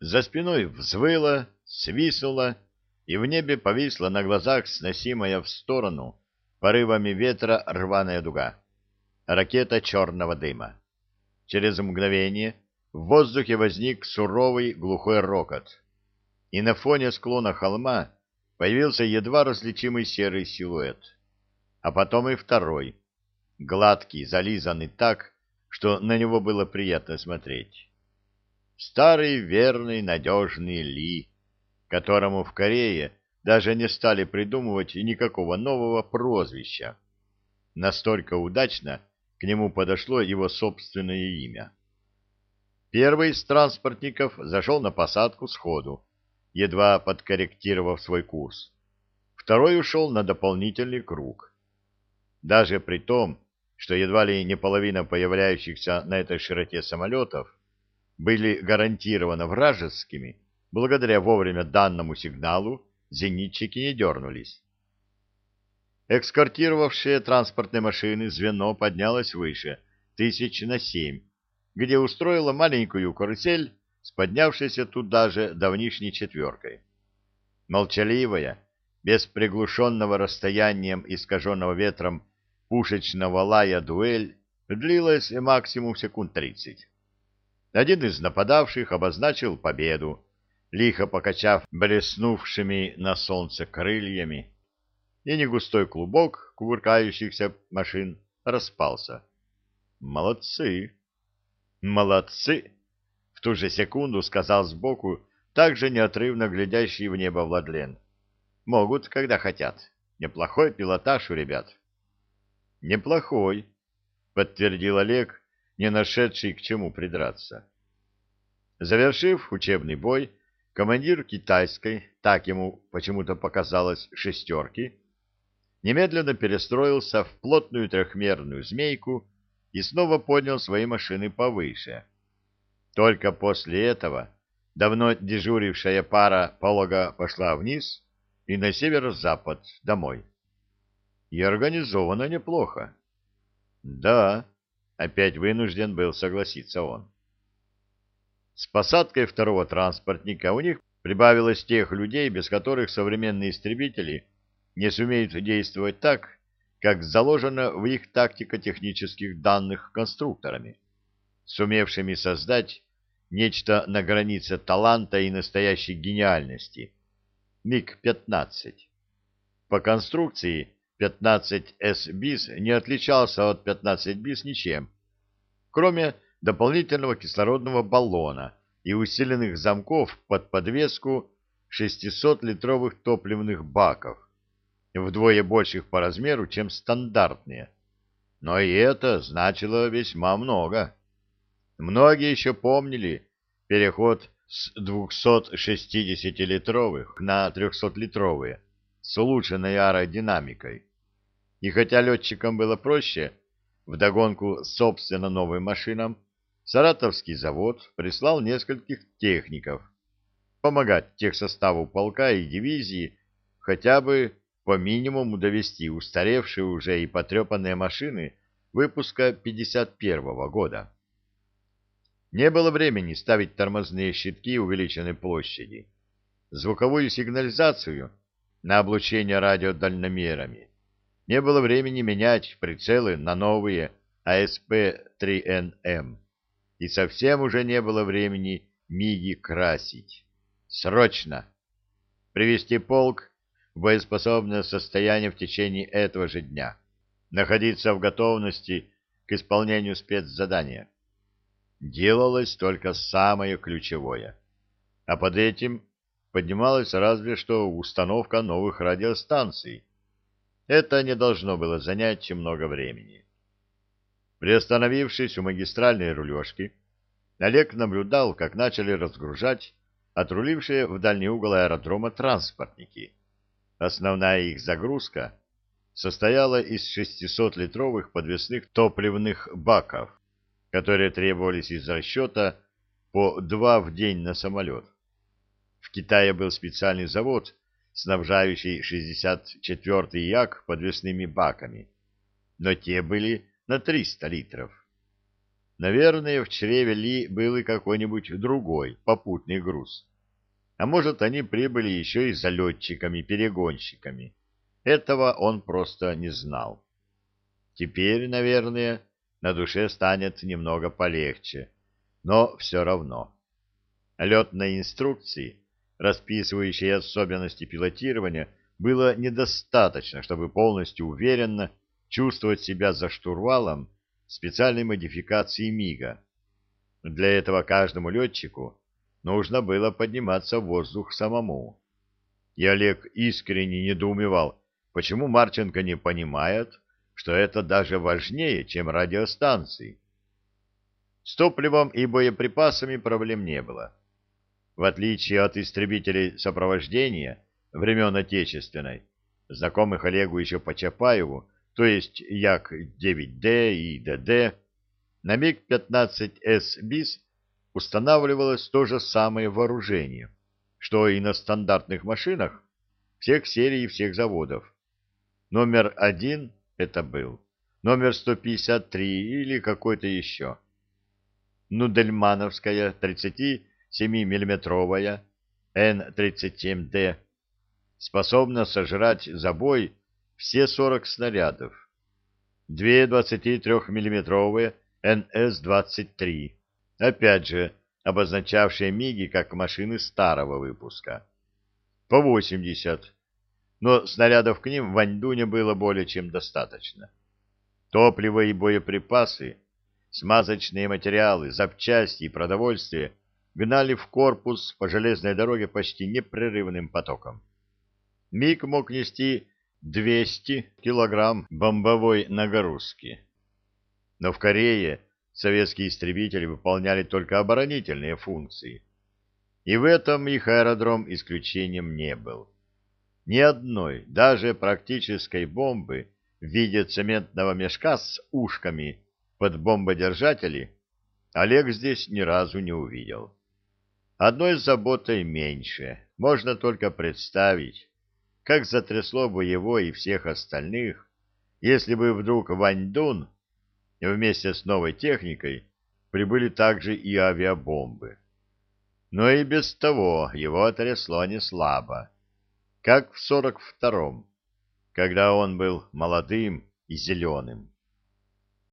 За спиной взвыло, свистнуло, и в небе повисла на глазах сносимая в сторону порывами ветра рваная дуга. Ракета черного дыма. Через мгновение в воздухе возник суровый глухой рокот, и на фоне склона холма появился едва различимый серый силуэт. А потом и второй, гладкий, зализанный так, что на него было приятно смотреть. Старый верный надежный Ли, которому в Корее даже не стали придумывать никакого нового прозвища. Настолько удачно к нему подошло его собственное имя. Первый из транспортников зашел на посадку сходу, едва подкорректировав свой курс. Второй ушел на дополнительный круг. Даже при том, что едва ли не половина появляющихся на этой широте самолетов были гарантированно вражескими, благодаря вовремя данному сигналу зенитчики не дернулись. Экскортировавшее транспортные машины звено поднялось выше, тысяч на семь, где устроило маленькую карусель с поднявшейся туда же давнишней четверкой. Молчаливая, без приглушенного расстоянием искаженного ветром пушечного лая дуэль длилась максимум секунд тридцать. Один из нападавших обозначил победу, лихо покачав блеснувшими на солнце крыльями, и негустой клубок кувыркающихся машин распался. Молодцы! Молодцы! В ту же секунду сказал сбоку также неотрывно глядящий в небо Владлен. Могут, когда хотят. Неплохой пилотаж у ребят. Неплохой, подтвердил Олег, не нашедший к чему придраться. Завершив учебный бой, командир китайской, так ему почему-то показалось, шестерки, немедленно перестроился в плотную трехмерную змейку и снова поднял свои машины повыше. Только после этого давно дежурившая пара полога пошла вниз и на северо-запад домой. И организовано неплохо. Да, опять вынужден был согласиться он. С посадкой второго транспортника у них прибавилось тех людей, без которых современные истребители не сумеют действовать так, как заложено в их тактико-технических данных конструкторами, сумевшими создать нечто на границе таланта и настоящей гениальности. МиГ-15. По конструкции 15С БИС не отличался от 15 БИС ничем, кроме дополнительного кислородного баллона и усиленных замков под подвеску 600-литровых топливных баков, вдвое больших по размеру, чем стандартные. Но и это значило весьма много. Многие еще помнили переход с 260-литровых на 300-литровые с улучшенной аэродинамикой. И хотя летчикам было проще, вдогонку собственно новым машинам, Саратовский завод прислал нескольких техников помогать техсоставу полка и дивизии хотя бы по минимуму довести устаревшие уже и потрепанные машины выпуска 51 -го года. Не было времени ставить тормозные щитки увеличенной площади, звуковую сигнализацию на облучение радиодальномерами. Не было времени менять прицелы на новые АСП-3НМ и совсем уже не было времени миги красить. Срочно! Привести полк в боеспособное состояние в течение этого же дня. Находиться в готовности к исполнению спецзадания. Делалось только самое ключевое. А под этим поднималась разве что установка новых радиостанций. Это не должно было занять много времени. Приостановившись у магистральной рулежки, Олег наблюдал, как начали разгружать отрулившие в дальний угол аэродрома транспортники. Основная их загрузка состояла из 600-литровых подвесных топливных баков, которые требовались из расчета по два в день на самолет. В Китае был специальный завод, снабжающий 64-й Як подвесными баками, но те были на 300 литров. Наверное, в чреве Ли был и какой-нибудь другой попутный груз. А может, они прибыли еще и залетчиками-перегонщиками. Этого он просто не знал. Теперь, наверное, на душе станет немного полегче, но все равно. Летной инструкции, расписывающей особенности пилотирования, было недостаточно, чтобы полностью уверенно чувствовать себя за штурвалом специальной модификации МИГа. Для этого каждому летчику нужно было подниматься в воздух самому. И Олег искренне недоумевал, почему Марченко не понимает, что это даже важнее, чем радиостанции. С топливом и боеприпасами проблем не было. В отличие от истребителей сопровождения времен Отечественной, знакомых Олегу еще по Чапаеву, то есть Як-9Д и ДД, на МиГ-15С БИС устанавливалось то же самое вооружение, что и на стандартных машинах всех серий и всех заводов. Номер один это был, номер 153 или какой-то еще. Нудельмановская 37-миллиметровая Н-37Д способна сожрать за бой все 40 снарядов. Две 23-миллиметровые НС-23, опять же, обозначавшие МИГи как машины старого выпуска. По 80, но снарядов к ним в Аньдуне было более чем достаточно. Топливо и боеприпасы, смазочные материалы, запчасти и продовольствие гнали в корпус по железной дороге почти непрерывным потоком. МиГ мог нести 200 килограмм бомбовой нагрузки. Но в Корее советские истребители выполняли только оборонительные функции. И в этом их аэродром исключением не был. Ни одной, даже практической бомбы в виде цементного мешка с ушками под бомбодержатели Олег здесь ни разу не увидел. Одной заботой меньше, можно только представить, как затрясло бы его и всех остальных, если бы вдруг Ваньдун вместе с новой техникой прибыли также и авиабомбы. Но и без того его трясло не слабо, как в сорок втором, когда он был молодым и зеленым.